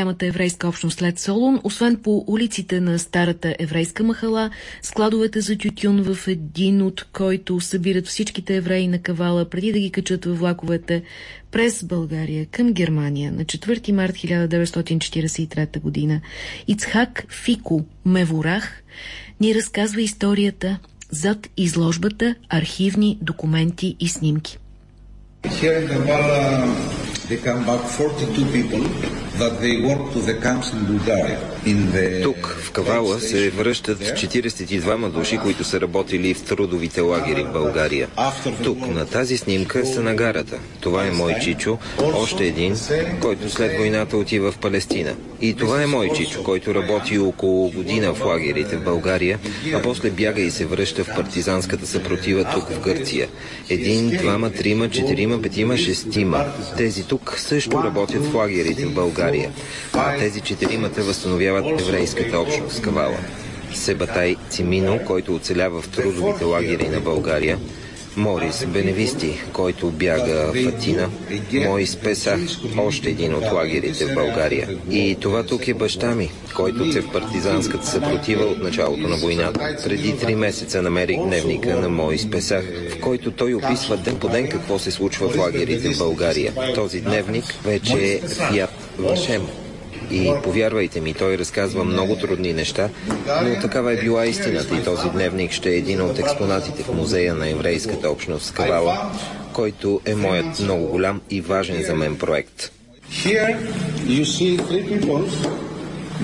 голямата еврейска общност след Солун, освен по улиците на старата еврейска махала, складовете за тютюн в един от който събират всичките евреи на кавала преди да ги качат във влаковете през България към Германия на 4 март 1943 година. Ицхак Фико Меворах ни разказва историята зад изложбата, архивни документи и снимки. Here in Kampala, they come back 42 people that they work to the camps in Bulgaria. Тук, в Кавала, се връщат 42 души, които са работили в трудовите лагери в България. Тук, на тази снимка, са на гарата. Това е мой чичо, още един, който след войната отива в Палестина. И това е мой чичо, който работи около година в лагерите в България, а после бяга и се връща в партизанската съпротива тук в Гърция. Един, двама, трима, четирима, петима, шестима. Тези тук също работят в лагерите в България. А тези четиримата възстановяват еврейската общност Кавала. Себатай Цимино, който оцелява в трудовите лагери на България, Морис Беневисти, който бяга в Атина, Моис Песах, още един от лагерите в България. И това тук е баща ми, който се в партизанската съпротива от началото на войната. Преди три месеца намерих дневника на Моис Песах, в който той описва ден по ден какво се случва в лагерите в България. Този дневник вече е в Яд Вашем, и повярвайте ми, той разказва много трудни неща, но такава е била истината и този дневник ще е един от експонатите в музея на еврейската общност Кавала, който е моят много голям и важен за мен проект.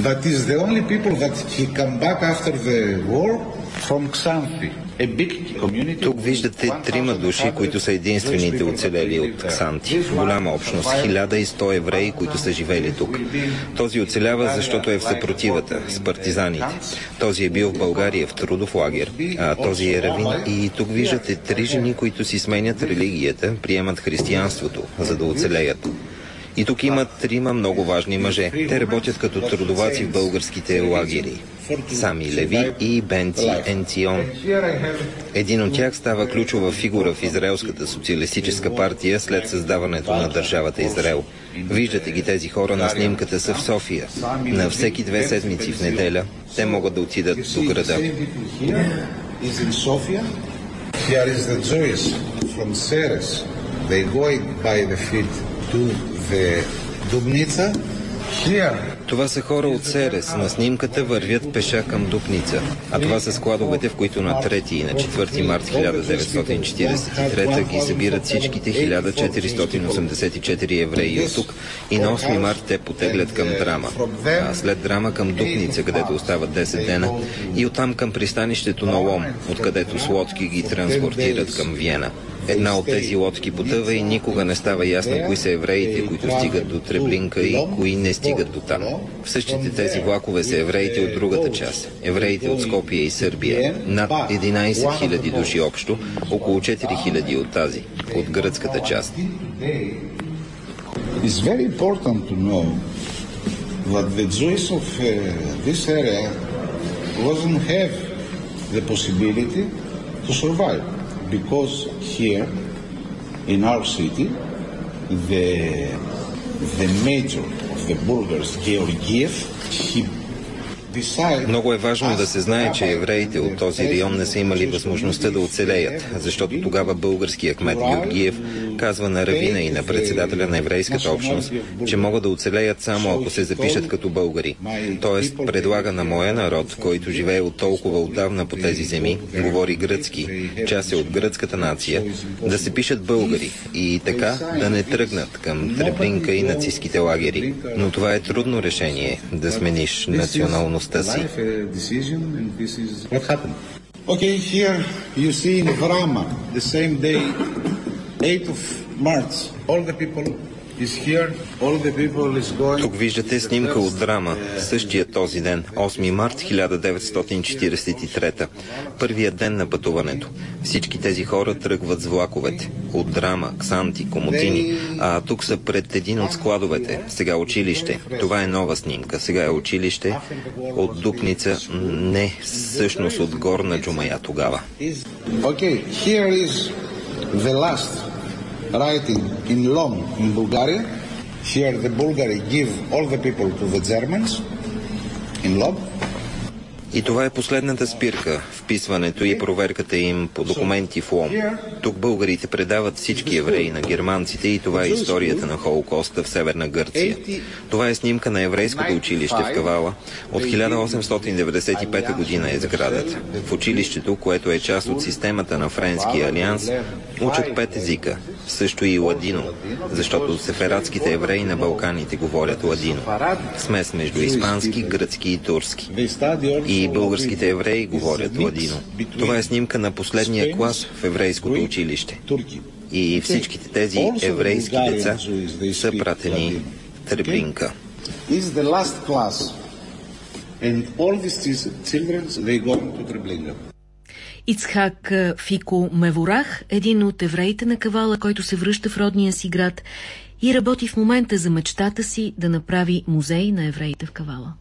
That is the only people that he come back after the war from Xanthi. Тук виждате трима души, които са единствените оцелели от Ксанти. Голяма общност, 1100 евреи, които са живели тук. Този оцелява, защото е в съпротивата с партизаните. Този е бил в България в трудов лагер, а този е равин. И тук виждате три жени, които си сменят религията, приемат християнството, за да оцелеят. И тук има трима много важни мъже. Те работят като трудоваци в българските лагери. Сами Леви и Бенци Енцион. Един от тях става ключова фигура в Израелската социалистическа партия след създаването на държавата Израел. Виждате ги тези хора на снимката са в София. На всеки две седмици в неделя те могат да отидат до града. Here is the Jews from Ceres. They go by the feet Here това са хора от Серес. На снимката вървят пеша към Дупница. А това са складовете, в които на 3 и на 4 март 1943 ги събират всичките 1484 евреи от тук. И на 8 март те потеглят към Драма. А след Драма към Дупница, където остават 10 дена. И оттам към пристанището на Лом, откъдето с лодки ги транспортират към Виена. Една от тези лодки потъва и никога не става ясно кои са евреите, които стигат до Треблинка и кои не стигат до там. В същите тези влакове са евреите от другата част. Евреите от Скопия и Сърбия. Над 11 000 души общо, около 4 000 от тази, от гръцката част. It's very important to know that the Jews of uh, this area doesn't have the possibility to survive because here in our city the the major of the burghers Georgiev he Много е важно да се знае, че евреите от този район не са имали възможността да оцелеят, защото тогава българският кмет Георгиев казва на равина и на председателя на еврейската общност, че могат да оцелеят само ако се запишат като българи. Тоест предлага на моя народ, който живее от толкова отдавна по тези земи, говори гръцки, част е от гръцката нация, да се пишат българи и така да не тръгнат към Треблинка и нацистските лагери. Но това е трудно решение, да смениш националността си. Okay, here you see in Vrama, the same day, 8 of March, all the people тук виждате снимка от драма, същия този ден, 8 март 1943. Първият ден на пътуването. Всички тези хора тръгват с влаковете. От драма, Ксанти, Комотини, а тук са пред един от складовете. Сега училище. Това е нова снимка. Сега е училище от Дупница, не всъщност от Горна Джумая тогава. Okay, here is the last writing in Lom in Bulgaria. Here the Bulgari give all the people to the Germans in Lob. И това е последната спирка, вписването и проверката им по документи в ЛОМ. Тук българите предават всички евреи на германците и това е историята на Холокоста в Северна Гърция. Това е снимка на еврейското училище в Кавала. От 1895 година е сградата. В училището, което е част от системата на Френския алианс, учат пет езика, също и ладино, защото сефератските евреи на Балканите говорят ладино. Смес между испански, гръцки и турски. И българските евреи говорят ладино. Това е снимка на последния клас в еврейското училище. И всичките тези еврейски деца са пратени в Треблинка. Ицхак Фико Меворах, един от евреите на Кавала, който се връща в родния си град и работи в момента за мечтата си да направи музей на евреите в Кавала.